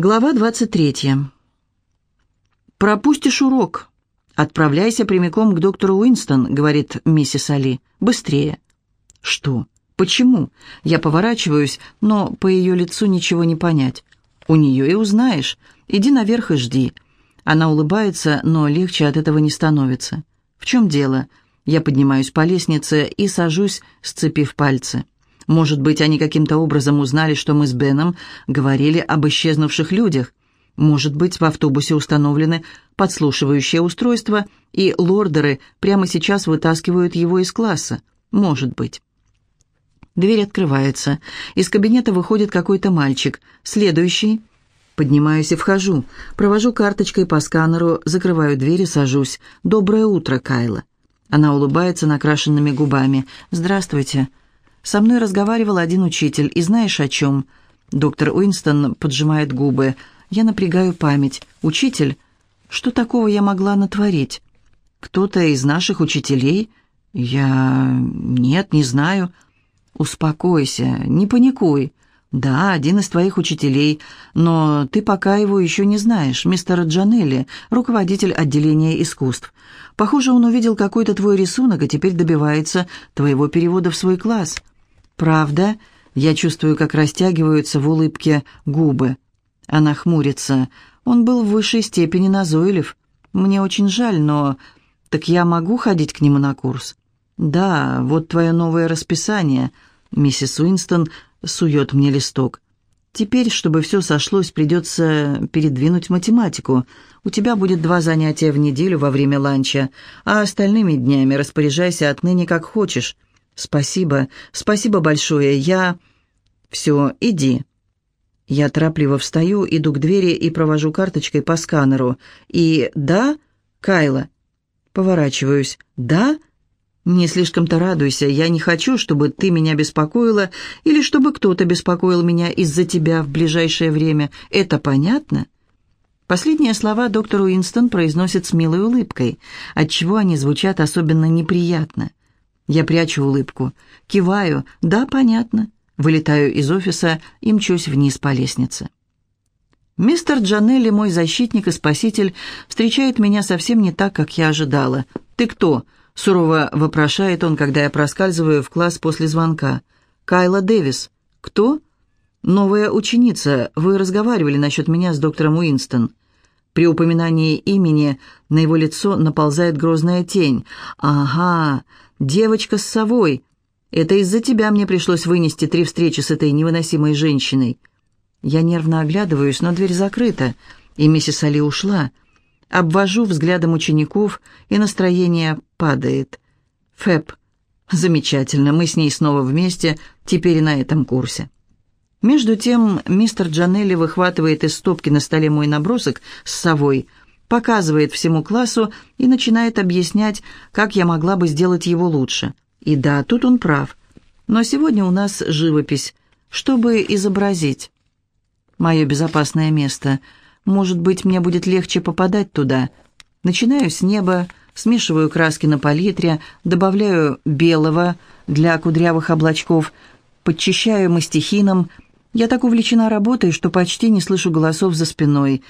Глава 23. «Пропустишь урок. Отправляйся прямиком к доктору Уинстон», — говорит миссис Али. «Быстрее». «Что? Почему?» Я поворачиваюсь, но по ее лицу ничего не понять. «У нее и узнаешь. Иди наверх и жди». Она улыбается, но легче от этого не становится. «В чем дело?» Я поднимаюсь по лестнице и сажусь, сцепив пальцы. Может быть, они каким-то образом узнали, что мы с Беном говорили об исчезнувших людях. Может быть, в автобусе установлены подслушивающее устройство, и лордеры прямо сейчас вытаскивают его из класса. Может быть. Дверь открывается. Из кабинета выходит какой-то мальчик. Следующий. Поднимаюсь и вхожу. Провожу карточкой по сканеру, закрываю дверь и сажусь. «Доброе утро, Кайла». Она улыбается накрашенными губами. «Здравствуйте». Со мной разговаривал один учитель, и знаешь о чем? Доктор Уинстон поджимает губы. Я напрягаю память. Учитель? Что такого я могла натворить? Кто-то из наших учителей? Я... Нет, не знаю. Успокойся, не паникуй. Да, один из твоих учителей, но ты пока его еще не знаешь, мистер Джанелли, руководитель отделения искусств. Похоже, он увидел какой-то твой рисунок и теперь добивается твоего перевода в свой класс. «Правда?» Я чувствую, как растягиваются в улыбке губы. Она хмурится. Он был в высшей степени назойлив. Мне очень жаль, но... Так я могу ходить к нему на курс? Да, вот твое новое расписание. Миссис Уинстон сует мне листок. Теперь, чтобы все сошлось, придется передвинуть математику. У тебя будет два занятия в неделю во время ланча, а остальными днями распоряжайся отныне как хочешь. «Спасибо, спасибо большое, я...» «Все, иди». Я торопливо встаю, иду к двери и провожу карточкой по сканеру. И «Да, Кайла». Поворачиваюсь. «Да?» «Не слишком-то радуйся. Я не хочу, чтобы ты меня беспокоила или чтобы кто-то беспокоил меня из-за тебя в ближайшее время. Это понятно?» Последние слова доктор Уинстон произносит с милой улыбкой, отчего они звучат особенно неприятно. Я прячу улыбку, киваю, да, понятно. Вылетаю из офиса и мчусь вниз по лестнице. Мистер Джанелли, мой защитник и спаситель, встречает меня совсем не так, как я ожидала. «Ты кто?» — сурово вопрошает он, когда я проскальзываю в класс после звонка. «Кайла Дэвис». «Кто?» «Новая ученица. Вы разговаривали насчет меня с доктором Уинстон». При упоминании имени на его лицо наползает грозная тень. «Ага, девочка с совой. Это из-за тебя мне пришлось вынести три встречи с этой невыносимой женщиной». Я нервно оглядываюсь, но дверь закрыта, и миссис Али ушла. Обвожу взглядом учеников, и настроение падает. Фэб. Замечательно, мы с ней снова вместе, теперь на этом курсе. Между тем мистер Джанелли выхватывает из стопки на столе мой набросок с совой, показывает всему классу и начинает объяснять, как я могла бы сделать его лучше. И да, тут он прав. Но сегодня у нас живопись. Чтобы изобразить. Мое безопасное место. Может быть, мне будет легче попадать туда. Начинаю с неба, смешиваю краски на палитре, добавляю белого для кудрявых облачков, подчищаю мастихином, я так увлечена работой, что почти не слышу голосов за спиной.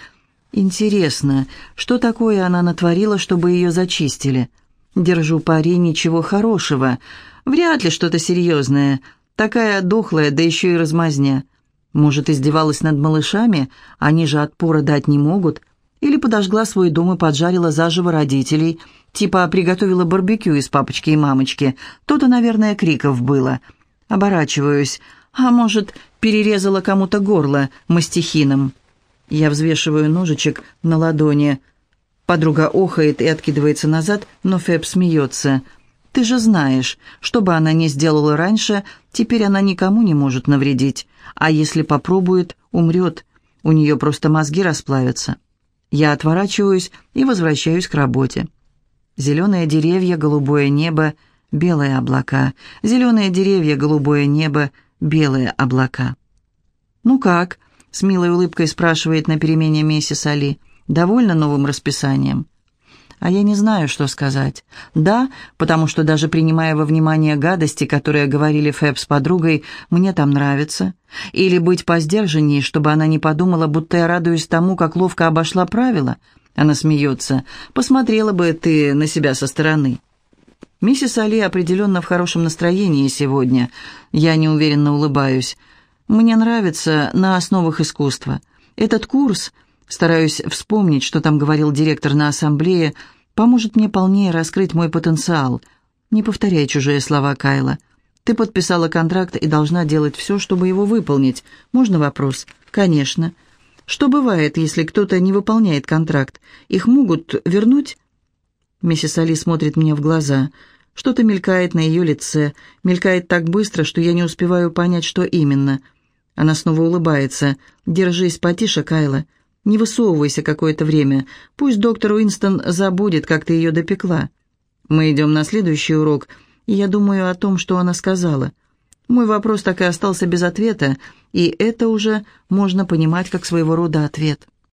Интересно, что такое она натворила, чтобы ее зачистили? Держу пари, ничего хорошего. Вряд ли что-то серьезное. Такая дохлая, да еще и размазня. Может, издевалась над малышами? Они же отпора дать не могут. Или подожгла свой дом и поджарила заживо родителей. Типа приготовила барбекю из папочки и мамочки. То-то, наверное, криков было. Оборачиваюсь. А может, перерезала кому-то горло мастихином. Я взвешиваю ножичек на ладони. Подруга охает и откидывается назад, но Фэб смеется. «Ты же знаешь, что бы она ни сделала раньше, теперь она никому не может навредить. А если попробует, умрет. У нее просто мозги расплавятся». Я отворачиваюсь и возвращаюсь к работе. Зеленые деревья, голубое небо, белые облака. Зеленые деревья, голубое небо — белые облака. «Ну как?» — с милой улыбкой спрашивает на перемене миссис Али. «Довольно новым расписанием?» А я не знаю, что сказать. Да, потому что даже принимая во внимание гадости, которые говорили Фэб с подругой, мне там нравится. Или быть поздержанней, чтобы она не подумала, будто я радуюсь тому, как ловко обошла правила. Она смеется. «Посмотрела бы ты на себя со стороны». Миссис Али определенно в хорошем настроении сегодня. Я неуверенно улыбаюсь. Мне нравится на основах искусства. Этот курс, стараюсь вспомнить, что там говорил директор на ассамблее, поможет мне полнее раскрыть мой потенциал. Не повторяй чужие слова Кайла. Ты подписала контракт и должна делать все, чтобы его выполнить. Можно вопрос? Конечно. Что бывает, если кто-то не выполняет контракт? Их могут вернуть? Миссис Али смотрит мне в глаза. Что-то мелькает на ее лице, мелькает так быстро, что я не успеваю понять, что именно. Она снова улыбается. «Держись потише, Кайла. Не высовывайся какое-то время. Пусть доктор Уинстон забудет, как ты ее допекла. Мы идем на следующий урок, и я думаю о том, что она сказала. Мой вопрос так и остался без ответа, и это уже можно понимать как своего рода ответ.